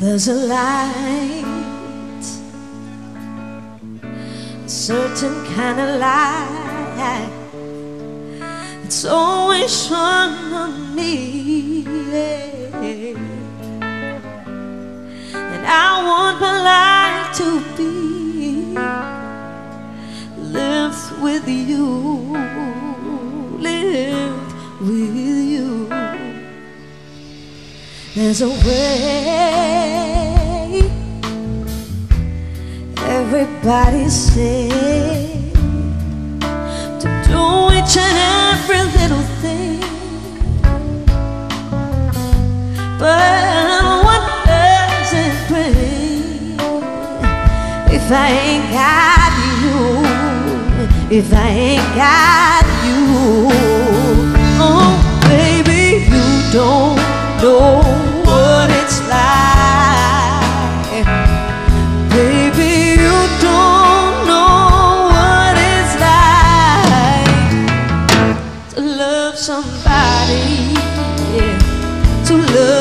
There's a light, a certain kind of light. It's always shone on me. And I want my life to be lived with you, lived with you. There's a way. Everybody say to do each and every little thing. But what does it bring if I ain't got you? If I ain't got you,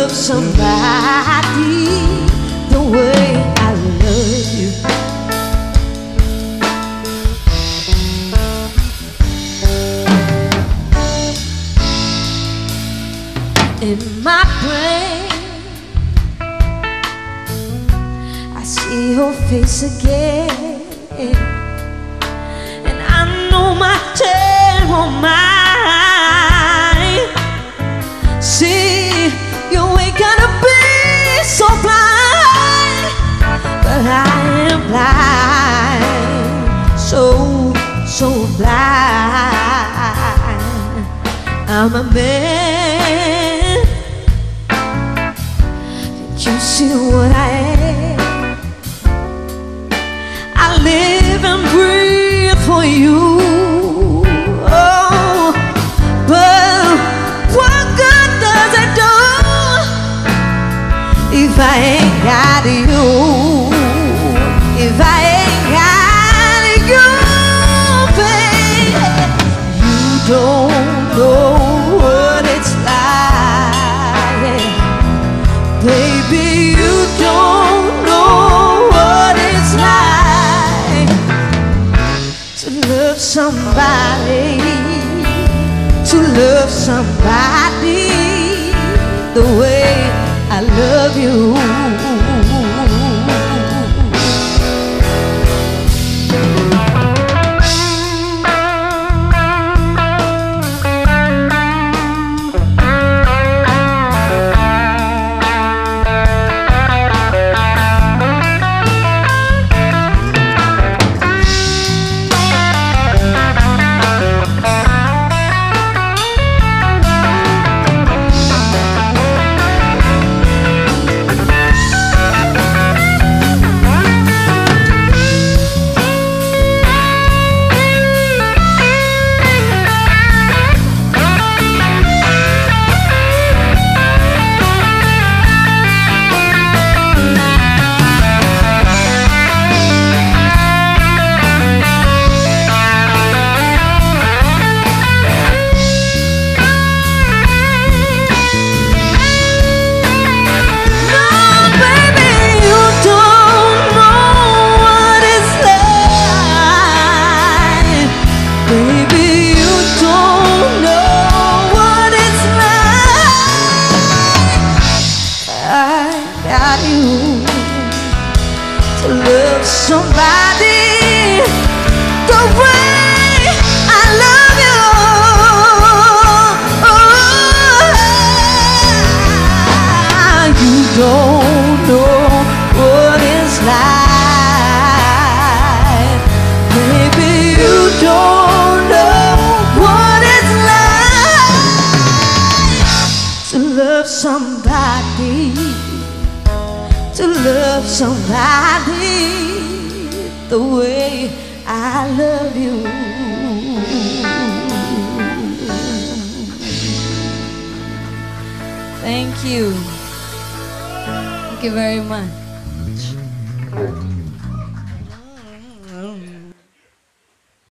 love somebody the way I love you. In my brain, I see your face again, and I know my terrible mind. Blind. I'm a man. Can't you see what I am? Somebody, to love somebody the way I love you. Somebody the way I love you. Oh, you don't know what it's like. Baby, you don't know what it's like to love somebody, to love somebody the way I love you. Thank you. Thank you very much.